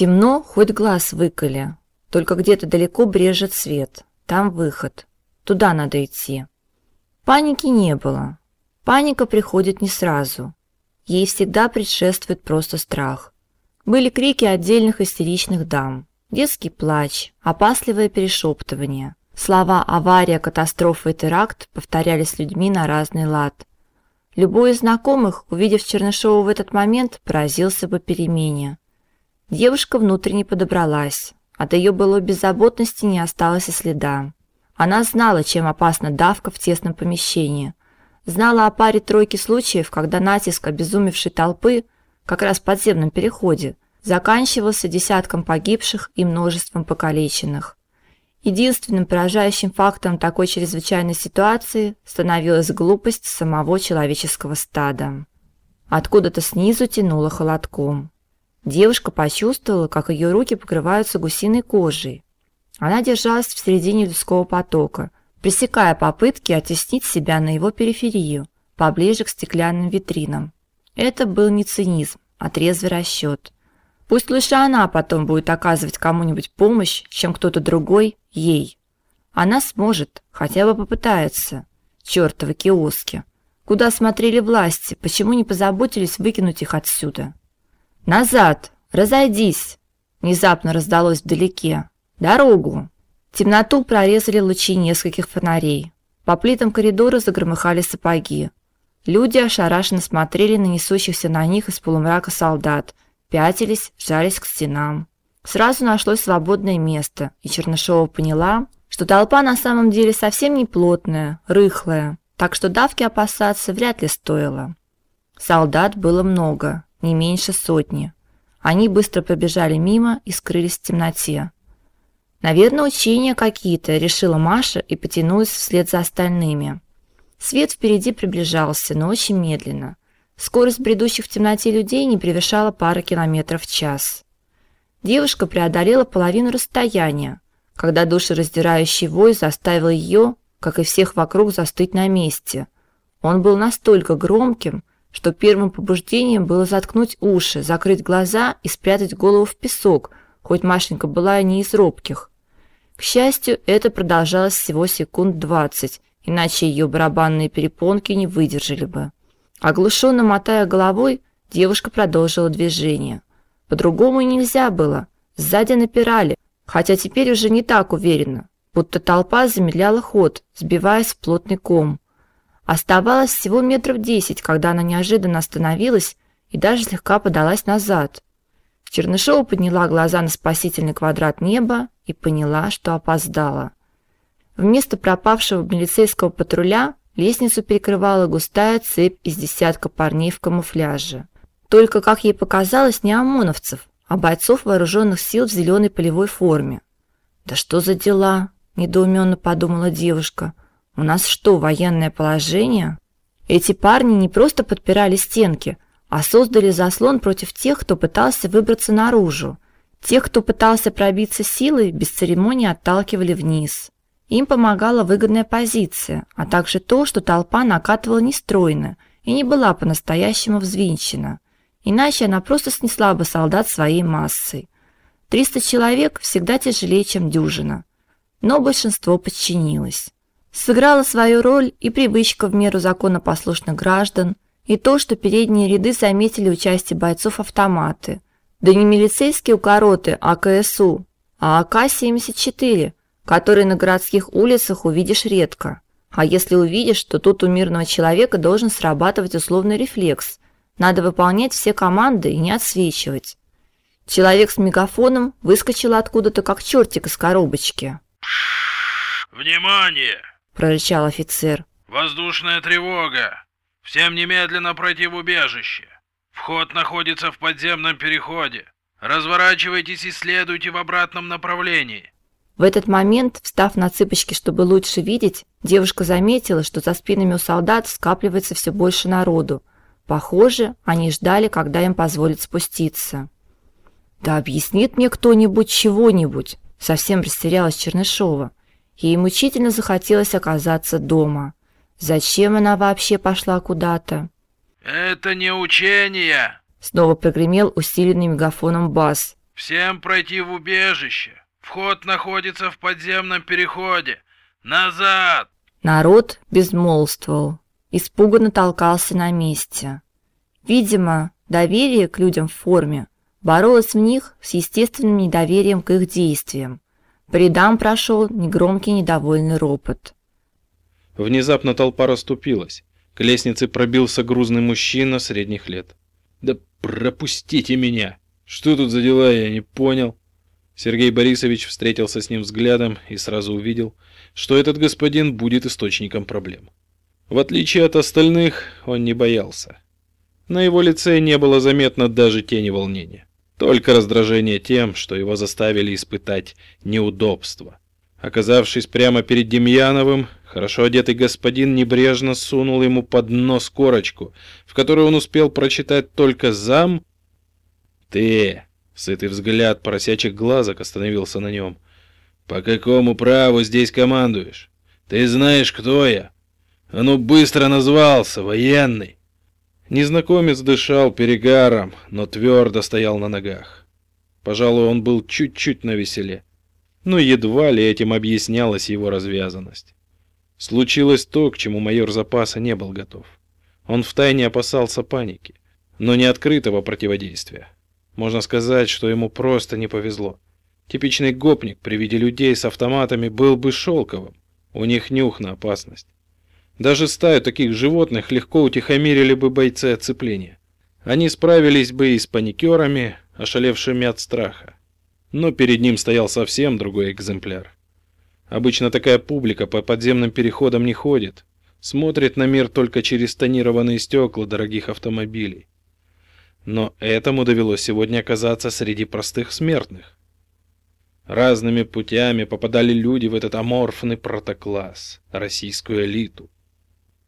Темно, хоть глаз выколи. Только где-то далеко брежет свет. Там выход. Туда надо идти. Паники не было. Паника приходит не сразу. Ей всегда предшествует просто страх. Были крики отдельных истеричных дам, детский плач, опасливое перешептывание. Слова авария, катастрофа и теракт повторялись людьми на разный лад. Любой из знакомых, увидев Чернышова в этот момент, поразился бы перемене. Девушка внутренне подобралась. От ее былой беззаботности не осталось и следа. Она знала, чем опасна давка в тесном помещении. Знала о паре тройки случаев, когда натиск обезумевшей толпы, как раз в подземном переходе, заканчивался десятком погибших и множеством покалеченных. Единственным поражающим фактом такой чрезвычайной ситуации становилась глупость самого человеческого стада. Откуда-то снизу тянуло холодком. Девушка почувствовала, как ее руки покрываются гусиной кожей. Она держалась в середине людского потока, пресекая попытки оттеснить себя на его периферию, поближе к стеклянным витринам. Это был не цинизм, а трезвый расчет. Пусть лучше она потом будет оказывать кому-нибудь помощь, чем кто-то другой ей. Она сможет, хотя бы попытается. Чёртовы киоски. Куда смотрели власти? Почему не позаботились выкинуть их отсюда? Назад, разойдись. Внезапно раздалось вдалеке. Дорогу. Темноту прорезали лучи нескольких фонарей. По плитам коридора загромыхали сапоги. Люди ошарашенно смотрели на несущихся на них из полумрака солдат пятились, жались к стенам. Сразу нашлось свободное место, и Чернышова поняла, что толпа на самом деле совсем не плотная, рыхлая, так что давки опасаться вряд ли стоило. Солдат было много, не меньше сотни. Они быстро побежали мимо и скрылись в темноте. Наверное, учения какие-то, решила Маша и потянулась вслед за остальными. Свет впереди приближался, но очень медленно. Скорость бредущих в темноте людей не превышала пары километров в час. Девушка преодолела половину расстояния, когда душераздирающий вой заставил ее, как и всех вокруг, застыть на месте. Он был настолько громким, что первым побуждением было заткнуть уши, закрыть глаза и спрятать голову в песок, хоть Машенька была и не из робких. К счастью, это продолжалось всего секунд двадцать, иначе ее барабанные перепонки не выдержали бы. Оглушенно мотая головой, девушка продолжила движение. По-другому нельзя было. Сзади напирали, хотя теперь уже не так уверенно, будто толпа замедляла ход, сбиваясь в плотный ком. Оставалось всего метров десять, когда она неожиданно остановилась и даже слегка подалась назад. Чернышова подняла глаза на спасительный квадрат неба и поняла, что опоздала. Вместо пропавшего милицейского патруля Лестницу перекрывала густая цепь из десятка парней в камуфляже. Только, как ей показалось, не ОМОНовцев, а бойцов вооруженных сил в зеленой полевой форме. «Да что за дела?» – недоуменно подумала девушка. «У нас что, военное положение?» Эти парни не просто подпирали стенки, а создали заслон против тех, кто пытался выбраться наружу. Тех, кто пытался пробиться силой, без церемонии отталкивали вниз. Им помогала выгодная позиция, а также то, что толпа накатывала нестройно и не была по-настоящему взвинчена. Иначе она просто снесла бы солдат своей массой. 300 человек всегда тяжелее, чем дюжина. Но большинство подчинилось. Сыграла свою роль и привычка в меру законопослушных граждан, и то, что передние ряды заметили участие бойцов автоматы. Да не милицейские укороты, а КСУ, а АК-74 – которые на городских улицах увидишь редко. А если увидишь, то тут у мирного человека должен срабатывать условный рефлекс. Надо выполнять все команды и не отсвечивать. Человек с мегафоном выскочил откуда-то как чертик из коробочки. «Внимание!» – прорычал офицер. «Воздушная тревога! Всем немедленно пройти в убежище! Вход находится в подземном переходе! Разворачивайтесь и следуйте в обратном направлении!» В этот момент, встав на цыпочки, чтобы лучше видеть, девушка заметила, что за спинами у солдат скапливается все больше народу. Похоже, они ждали, когда им позволят спуститься. Да объяснит мне кто-нибудь чего-нибудь, совсем растерялась Чернышова. Ей мучительно захотелось оказаться дома. Зачем она вообще пошла куда-то? Это не учение, снова прогремел усиленный мегафоном бас. Всем пройти в убежище. Вход находится в подземном переходе. Назад!» Народ безмолвствовал, испуганно толкался на месте. Видимо, доверие к людям в форме боролось в них с естественным недоверием к их действиям. По рядам прошел негромкий недовольный ропот. Внезапно толпа расступилась. К лестнице пробился грузный мужчина средних лет. «Да пропустите меня! Что тут за дела, я не понял!» Сергей Борисович встретился с ним взглядом и сразу увидел, что этот господин будет источником проблем. В отличие от остальных, он не боялся. На его лице не было заметно даже тени волнения. Только раздражение тем, что его заставили испытать неудобства. Оказавшись прямо перед Демьяновым, хорошо одетый господин небрежно сунул ему под нос корочку, в которой он успел прочитать только «зам». «Ты!» — сытый взгляд поросячих глазок остановился на нем. «По какому праву здесь командуешь? Ты знаешь, кто я? А ну быстро назвался, военный!» Незнакомец дышал перегаром, но твердо стоял на ногах. Пожалуй, он был чуть-чуть навеселе. Но едва ли этим объяснялась его развязанность. Случилось то, к чему майор запаса не был готов. Он втайне опасался паники, но не открытого противодействия. Можно сказать, что ему просто не повезло. Типичный гопник при виде людей с автоматами был бы шелковым. У них нюх на опасность. Даже стаю таких животных легко утихомирили бы бойцы оцепления. Они справились бы и с паникерами, ошалевшими от страха. Но перед ним стоял совсем другой экземпляр. Обычно такая публика по подземным переходам не ходит, смотрит на мир только через тонированные стекла дорогих автомобилей. Но этому довелось сегодня оказаться среди простых смертных. Разными путями попадали люди в этот аморфный протокласс, российскую элиту.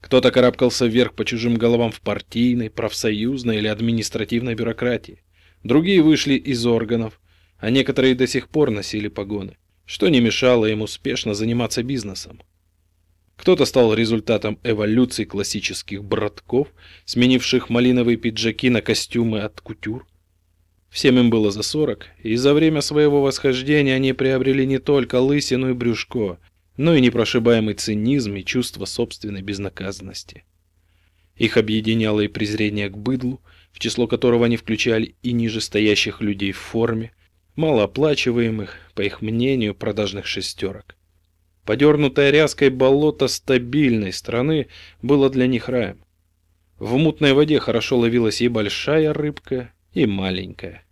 Кто-то карабкался вверх по чужим головам в партийной, профсоюзной или административной бюрократии. Другие вышли из органов, а некоторые до сих пор носили погоны, что не мешало им успешно заниматься бизнесом. Кто-то стал результатом эволюции классических братков, сменивших малиновые пиджаки на костюмы от кутюр. Всем им было за сорок, и за время своего восхождения они приобрели не только лысину и брюшко, но и непрошибаемый цинизм и чувство собственной безнаказанности. Их объединяло и презрение к быдлу, в число которого они включали и ниже стоящих людей в форме, малооплачиваемых, по их мнению, продажных шестерок. Подернутое ряской болото стабильной страны было для них раем. В мутной воде хорошо ловилась и большая рыбка, и маленькая.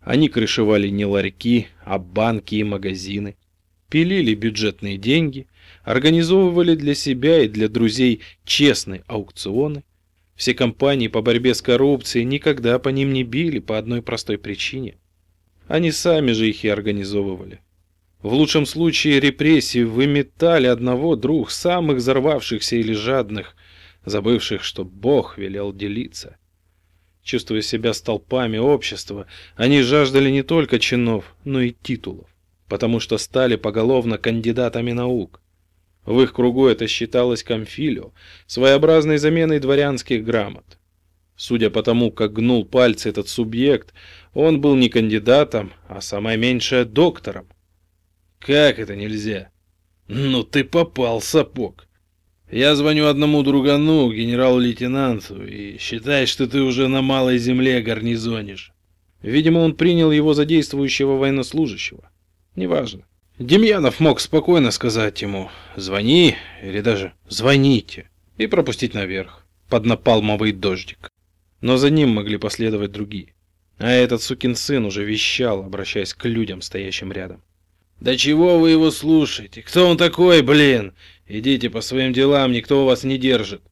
Они крышевали не ларьки, а банки и магазины, пилили бюджетные деньги, организовывали для себя и для друзей честные аукционы. Все компании по борьбе с коррупцией никогда по ним не били по одной простой причине. Они сами же их и организовывали. В лучшем случае репрессии выметали одного друг самых взорвавшихся или жадных, забывших, что Бог велел делиться. Чувствуя себя столпами общества, они жаждали не только чинов, но и титулов потому что стали поголовно кандидатами наук. В их кругу это считалось комфилио, своеобразной заменой дворянских грамот. Судя по тому, как гнул пальцы этот субъект, он был не кандидатом, а самое меньшее доктором. Как это нельзя? Ну ты попал, сапог. Я звоню одному другану, генерал-лейтенанту, и считай, что ты уже на малой земле гарнизонишь. Видимо, он принял его за действующего военнослужащего. Неважно. Демьянов мог спокойно сказать ему «звони» или даже «звоните» и пропустить наверх, под напалмовый дождик. Но за ним могли последовать другие. А этот сукин сын уже вещал, обращаясь к людям, стоящим рядом. «Да чего вы его слушаете? Кто он такой, блин? Идите по своим делам, никто вас не держит».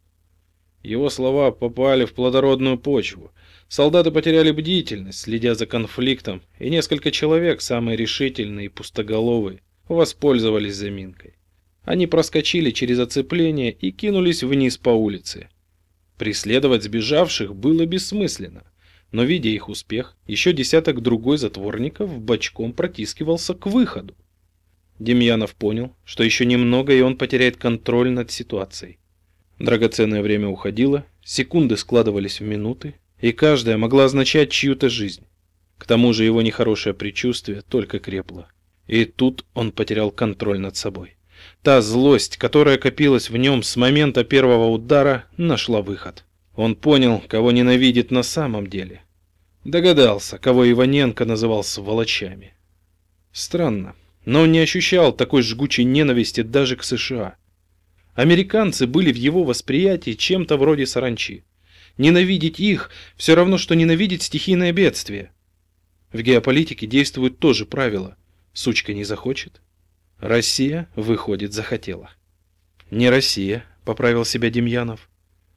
Его слова попали в плодородную почву, Солдаты потеряли бдительность, следя за конфликтом, и несколько человек, самые решительные и пустоголовые, воспользовались заминкой. Они проскочили через оцепление и кинулись вниз по улице. Преследовать сбежавших было бессмысленно, но, видя их успех, еще десяток другой затворников бочком протискивался к выходу. Демьянов понял, что еще немного и он потеряет контроль над ситуацией. Драгоценное время уходило, секунды складывались в минуты, и каждая могла означать чью-то жизнь. К тому же его нехорошее предчувствие только крепло. И тут он потерял контроль над собой. Та злость, которая копилась в нем с момента первого удара, нашла выход. Он понял, кого ненавидит на самом деле. Догадался, кого Иваненко называл сволочами. Странно, но он не ощущал такой жгучей ненависти даже к США. Американцы были в его восприятии чем-то вроде саранчи. Ненавидеть их все равно, что ненавидеть стихийное бедствие. В геополитике действует то же правило. Сучка не захочет. Россия, выходит, захотела. Не Россия, поправил себя Демьянов,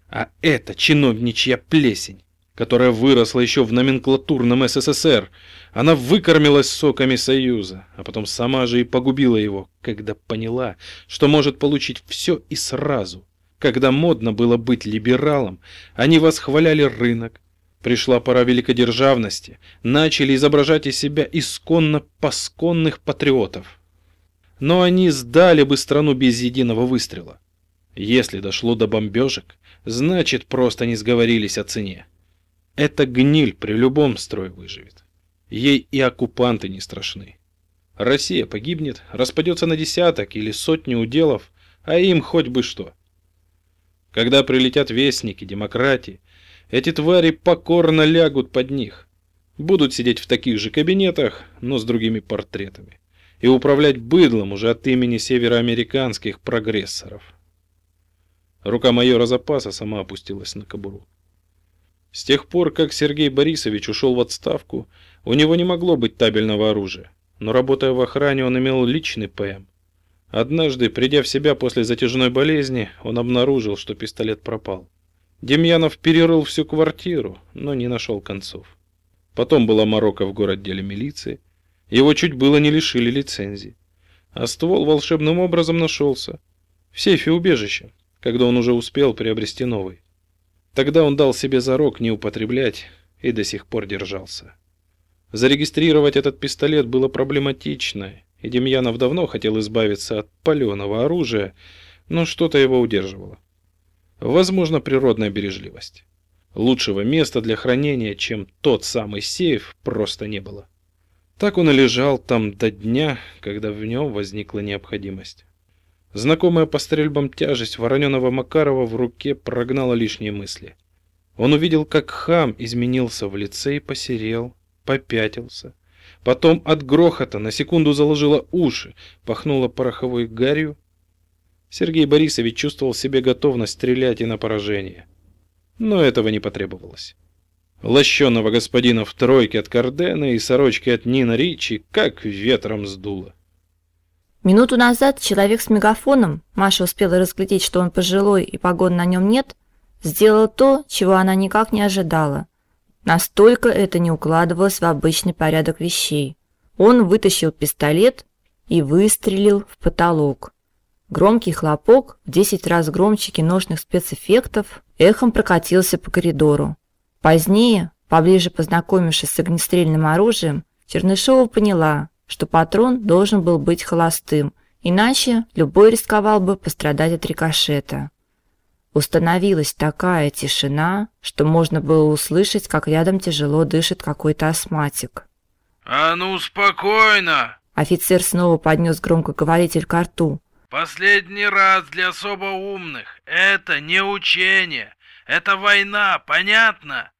а это чиновничья плесень которая выросла еще в номенклатурном СССР. Она выкормилась соками Союза, а потом сама же и погубила его, когда поняла, что может получить все и сразу. Когда модно было быть либералом, они восхваляли рынок. Пришла пора великодержавности, начали изображать из себя исконно пасконных патриотов. Но они сдали бы страну без единого выстрела. Если дошло до бомбежек, значит просто не сговорились о цене. Эта гниль при любом строе выживет. Ей и оккупанты не страшны. Россия погибнет, распадется на десяток или сотни уделов, а им хоть бы что. Когда прилетят вестники демократии, эти твари покорно лягут под них. Будут сидеть в таких же кабинетах, но с другими портретами. И управлять быдлом уже от имени североамериканских прогрессоров. Рука майора запаса сама опустилась на кобуру. С тех пор, как Сергей Борисович ушел в отставку, у него не могло быть табельного оружия, но работая в охране, он имел личный ПМ. Однажды, придя в себя после затяжной болезни, он обнаружил, что пистолет пропал. Демьянов перерыл всю квартиру, но не нашел концов. Потом была морока в городделе милиции. Его чуть было не лишили лицензии. А ствол волшебным образом нашелся. В сейфе убежища, когда он уже успел приобрести новый. Тогда он дал себе зарок не употреблять и до сих пор держался. Зарегистрировать этот пистолет было проблематично, и Демьянов давно хотел избавиться от паленого оружия, но что-то его удерживало. Возможно, природная бережливость. Лучшего места для хранения, чем тот самый сейф, просто не было. Так он и лежал там до дня, когда в нем возникла необходимость. Знакомая по стрельбам тяжесть вороненого Макарова в руке прогнала лишние мысли. Он увидел, как хам изменился в лице и посерел, попятился. Потом от грохота на секунду заложило уши, пахнуло пороховой гарью. Сергей Борисович чувствовал в себе готовность стрелять и на поражение. Но этого не потребовалось. Лощеного господина в тройке от Кардена и сорочки от Нина Ричи как ветром сдуло. Минуту назад человек с мегафоном, Маша успела разглядеть, что он пожилой и погон на нем нет, сделал то, чего она никак не ожидала. Настолько это не укладывалось в обычный порядок вещей. Он вытащил пистолет и выстрелил в потолок. Громкий хлопок, в 10 раз громче киношных спецэффектов, эхом прокатился по коридору. Позднее, поближе познакомившись с огнестрельным оружием, Чернышова поняла, что патрон должен был быть холостым, иначе любой рисковал бы пострадать от рикошета. Установилась такая тишина, что можно было услышать, как рядом тяжело дышит какой-то астматик. «А ну, спокойно!» Офицер снова поднес громкоговоритель к рту. «Последний раз для особо умных. Это не учение. Это война, понятно?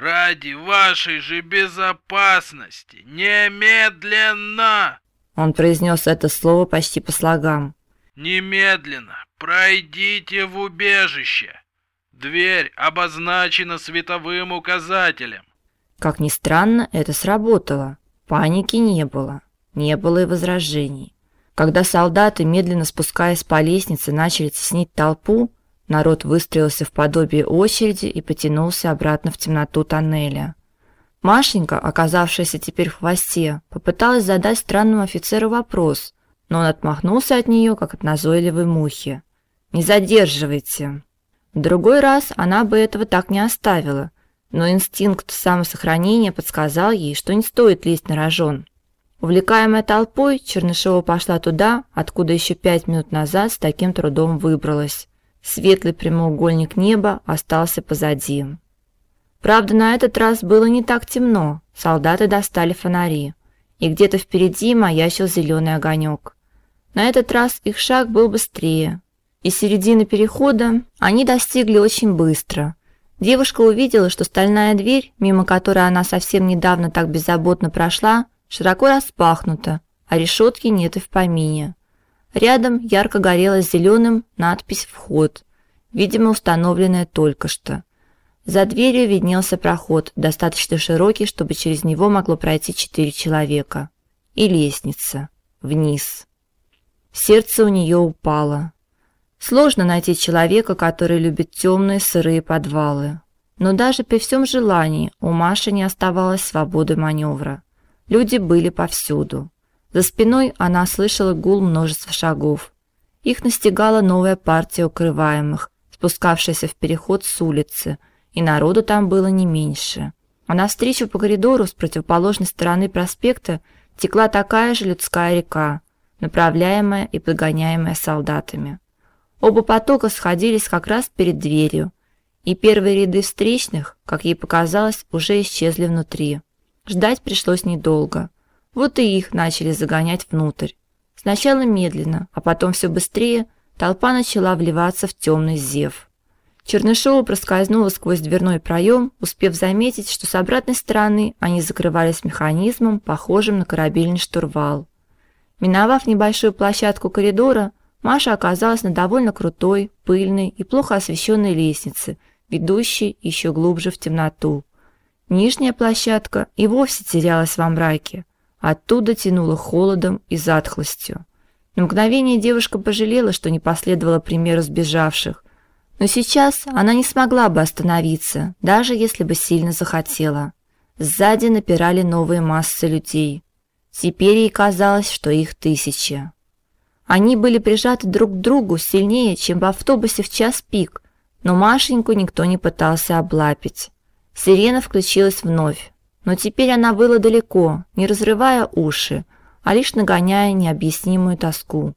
Ради вашей же безопасности, немедленно!» Он произнес это слово почти по слогам. «Немедленно пройдите в убежище. Дверь обозначена световым указателем». Как ни странно, это сработало. Паники не было, не было и возражений. Когда солдаты, медленно спускаясь по лестнице, начали теснить толпу, Народ выстроился в подобие очереди и потянулся обратно в темноту тоннеля. Машенька, оказавшаяся теперь в хвосте, попыталась задать странному офицеру вопрос, но он отмахнулся от нее, как от назойливой мухи. «Не задерживайте!» В другой раз она бы этого так не оставила, но инстинкт самосохранения подсказал ей, что не стоит лезть на рожон. Увлекаемая толпой, Чернышова пошла туда, откуда еще пять минут назад с таким трудом выбралась. Светлый прямоугольник неба остался позади. Правда, на этот раз было не так темно. Солдаты достали фонари, и где-то впереди маячил зеленый огонек. На этот раз их шаг был быстрее, и середины перехода они достигли очень быстро. Девушка увидела, что стальная дверь, мимо которой она совсем недавно так беззаботно прошла, широко распахнута, а решетки нет и в помине. Рядом ярко горела зеленым надпись «Вход», видимо, установленная только что. За дверью виднелся проход, достаточно широкий, чтобы через него могло пройти четыре человека. И лестница. Вниз. Сердце у нее упало. Сложно найти человека, который любит темные сырые подвалы. Но даже при всем желании у Маши не оставалось свободы маневра. Люди были повсюду. За спиной она слышала гул множества шагов. Их настигала новая партия укрываемых, спускавшаяся в переход с улицы, и народу там было не меньше. А навстречу по коридору с противоположной стороны проспекта текла такая же людская река, направляемая и подгоняемая солдатами. Оба потока сходились как раз перед дверью, и первые ряды встречных, как ей показалось, уже исчезли внутри. Ждать пришлось недолго. Вот и их начали загонять внутрь. Сначала медленно, а потом все быстрее толпа начала вливаться в темный зев. Чернышова проскользнула сквозь дверной проем, успев заметить, что с обратной стороны они закрывались механизмом, похожим на корабельный штурвал. Миновав небольшую площадку коридора, Маша оказалась на довольно крутой, пыльной и плохо освещенной лестнице, ведущей еще глубже в темноту. Нижняя площадка и вовсе терялась во мраке. Оттуда тянуло холодом и затхлостью. На мгновение девушка пожалела, что не последовала примеру сбежавших. Но сейчас она не смогла бы остановиться, даже если бы сильно захотела. Сзади напирали новые массы людей. Теперь ей казалось, что их тысячи. Они были прижаты друг к другу сильнее, чем в автобусе в час пик, но Машеньку никто не пытался облапить. Сирена включилась вновь, но теперь она была далеко, не разрывая уши, а лишь нагоняя необъяснимую тоску.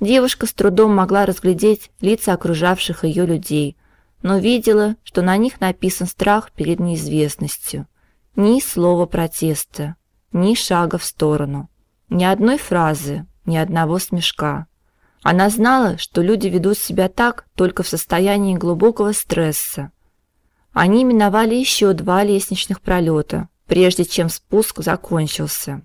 Девушка с трудом могла разглядеть лица окружавших ее людей, но видела, что на них написан страх перед неизвестностью. Ни слова протеста, ни шага в сторону, ни одной фразы, ни одного смешка. Она знала, что люди ведут себя так только в состоянии глубокого стресса. Они миновали еще два лестничных пролета, прежде чем спуск закончился.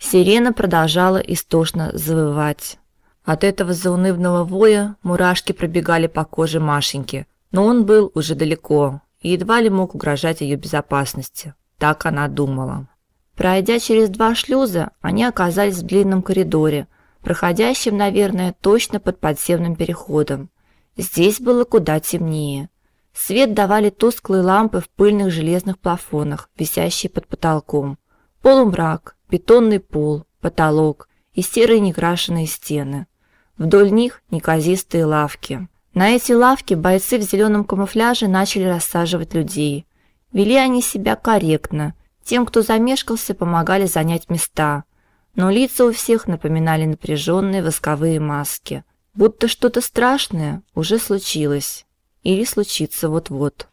Сирена продолжала истошно завывать. От этого заунывного воя мурашки пробегали по коже Машеньки, но он был уже далеко и едва ли мог угрожать ее безопасности. Так она думала. Пройдя через два шлюза, они оказались в длинном коридоре, проходящим, наверное, точно под подземным переходом. Здесь было куда темнее. Свет давали тусклые лампы в пыльных железных плафонах, висящие под потолком. Полумрак, бетонный пол, потолок и серые некрашенные стены. Вдоль них неказистые лавки. На эти лавки бойцы в зеленом камуфляже начали рассаживать людей. Вели они себя корректно. Тем, кто замешкался, помогали занять места но лица у всех напоминали напряженные восковые маски, будто что-то страшное уже случилось или случится вот-вот.